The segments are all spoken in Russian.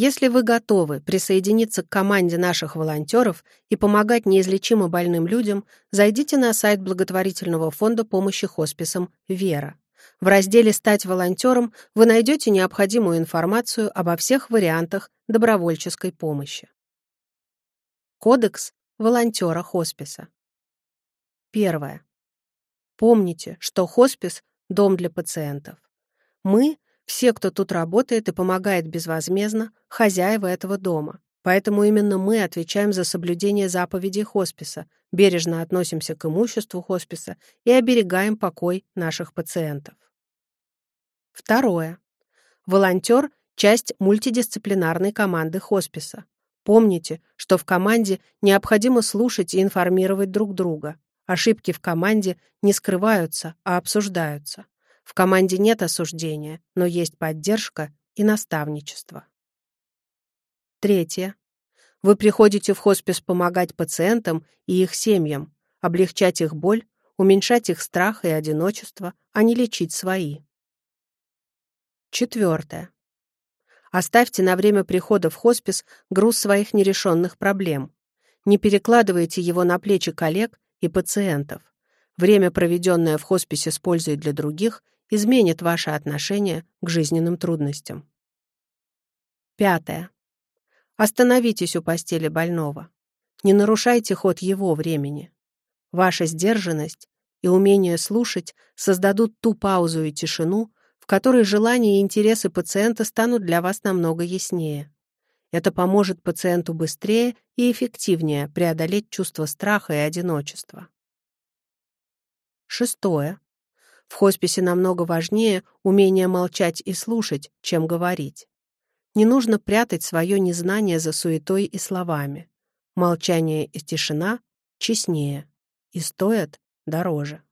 Если вы готовы присоединиться к команде наших волонтеров и помогать неизлечимо больным людям, зайдите на сайт благотворительного фонда помощи хосписам «Вера». В разделе «Стать волонтером» вы найдете необходимую информацию обо всех вариантах добровольческой помощи. Кодекс волонтера хосписа. Первое. Помните, что хоспис – дом для пациентов. Мы все, кто тут работает и помогает безвозмездно, хозяева этого дома. Поэтому именно мы отвечаем за соблюдение заповедей хосписа, бережно относимся к имуществу хосписа и оберегаем покой наших пациентов. Второе. Волонтер – часть мультидисциплинарной команды хосписа. Помните, что в команде необходимо слушать и информировать друг друга. Ошибки в команде не скрываются, а обсуждаются. В команде нет осуждения, но есть поддержка и наставничество. Третье. Вы приходите в хоспис помогать пациентам и их семьям, облегчать их боль, уменьшать их страх и одиночество, а не лечить свои. Четвертое. Оставьте на время прихода в хоспис груз своих нерешенных проблем. Не перекладывайте его на плечи коллег и пациентов. Время, проведенное в хосписе с пользой для других, изменит ваше отношение к жизненным трудностям. Пятое. Остановитесь у постели больного. Не нарушайте ход его времени. Ваша сдержанность и умение слушать создадут ту паузу и тишину, в которой желания и интересы пациента станут для вас намного яснее. Это поможет пациенту быстрее и эффективнее преодолеть чувство страха и одиночества. Шестое. В хосписе намного важнее умение молчать и слушать, чем говорить. Не нужно прятать свое незнание за суетой и словами. Молчание и тишина честнее и стоят дороже.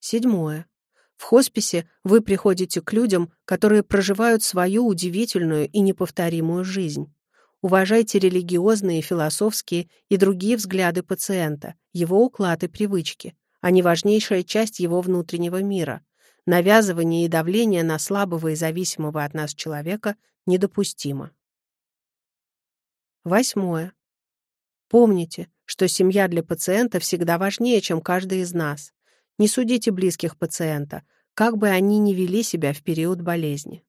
Седьмое. В хосписе вы приходите к людям, которые проживают свою удивительную и неповторимую жизнь. Уважайте религиозные, философские и другие взгляды пациента, его уклад и привычки, а не важнейшая часть его внутреннего мира. Навязывание и давление на слабого и зависимого от нас человека недопустимо. Восьмое. Помните, что семья для пациента всегда важнее, чем каждый из нас. Не судите близких пациента, как бы они ни вели себя в период болезни.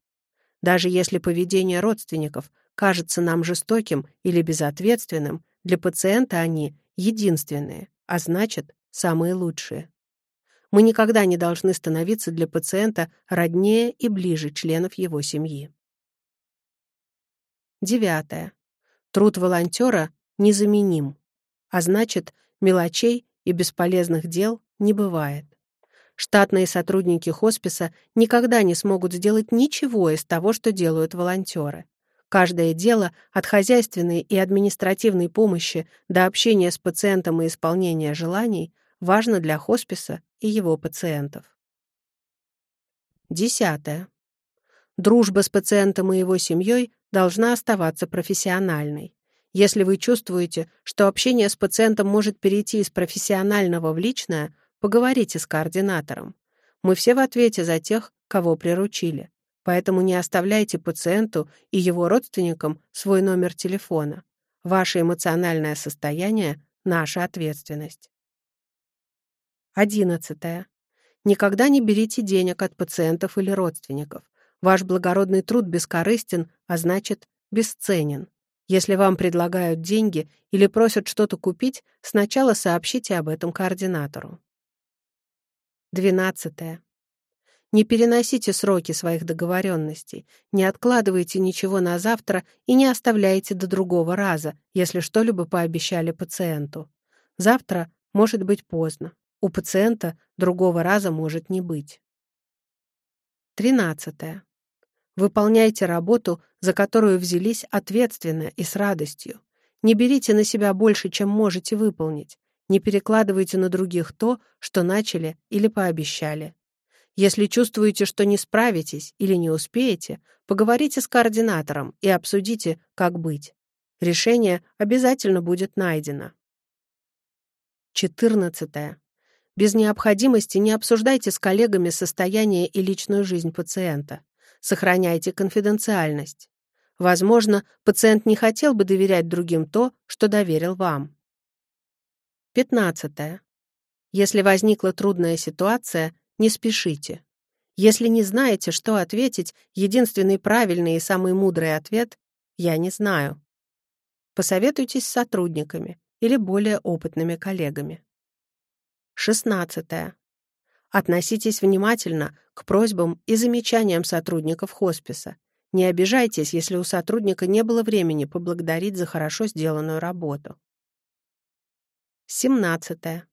Даже если поведение родственников кажется нам жестоким или безответственным, для пациента они единственные, а значит, самые лучшие. Мы никогда не должны становиться для пациента роднее и ближе членов его семьи. Девятое. Труд волонтера незаменим, а значит, мелочей и бесполезных дел не бывает. Штатные сотрудники хосписа никогда не смогут сделать ничего из того, что делают волонтеры. Каждое дело, от хозяйственной и административной помощи до общения с пациентом и исполнения желаний, важно для хосписа и его пациентов. Десятое. Дружба с пациентом и его семьей должна оставаться профессиональной. Если вы чувствуете, что общение с пациентом может перейти из профессионального в личное, поговорите с координатором. Мы все в ответе за тех, кого приручили. Поэтому не оставляйте пациенту и его родственникам свой номер телефона. Ваше эмоциональное состояние — наша ответственность. Одиннадцатое. Никогда не берите денег от пациентов или родственников. Ваш благородный труд бескорыстен, а значит, бесценен. Если вам предлагают деньги или просят что-то купить, сначала сообщите об этом координатору. Двенадцатое. Не переносите сроки своих договоренностей, не откладывайте ничего на завтра и не оставляйте до другого раза, если что-либо пообещали пациенту. Завтра может быть поздно. У пациента другого раза может не быть. Тринадцатое. Выполняйте работу, за которую взялись ответственно и с радостью. Не берите на себя больше, чем можете выполнить. Не перекладывайте на других то, что начали или пообещали. Если чувствуете, что не справитесь или не успеете, поговорите с координатором и обсудите, как быть. Решение обязательно будет найдено. 14. Без необходимости не обсуждайте с коллегами состояние и личную жизнь пациента. Сохраняйте конфиденциальность. Возможно, пациент не хотел бы доверять другим то, что доверил вам. 15. Если возникла трудная ситуация, не спешите. Если не знаете, что ответить, единственный правильный и самый мудрый ответ — «я не знаю». Посоветуйтесь с сотрудниками или более опытными коллегами. 16. Относитесь внимательно к просьбам и замечаниям сотрудников хосписа. Не обижайтесь, если у сотрудника не было времени поблагодарить за хорошо сделанную работу. 17.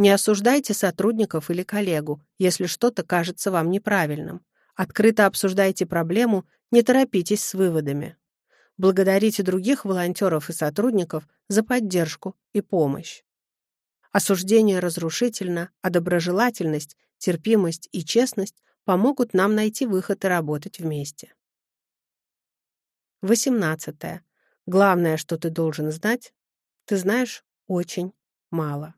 Не осуждайте сотрудников или коллегу, если что-то кажется вам неправильным. Открыто обсуждайте проблему, не торопитесь с выводами. Благодарите других волонтеров и сотрудников за поддержку и помощь. Осуждение разрушительно, а доброжелательность, терпимость и честность помогут нам найти выход и работать вместе. 18. Главное, что ты должен знать, ты знаешь очень мало.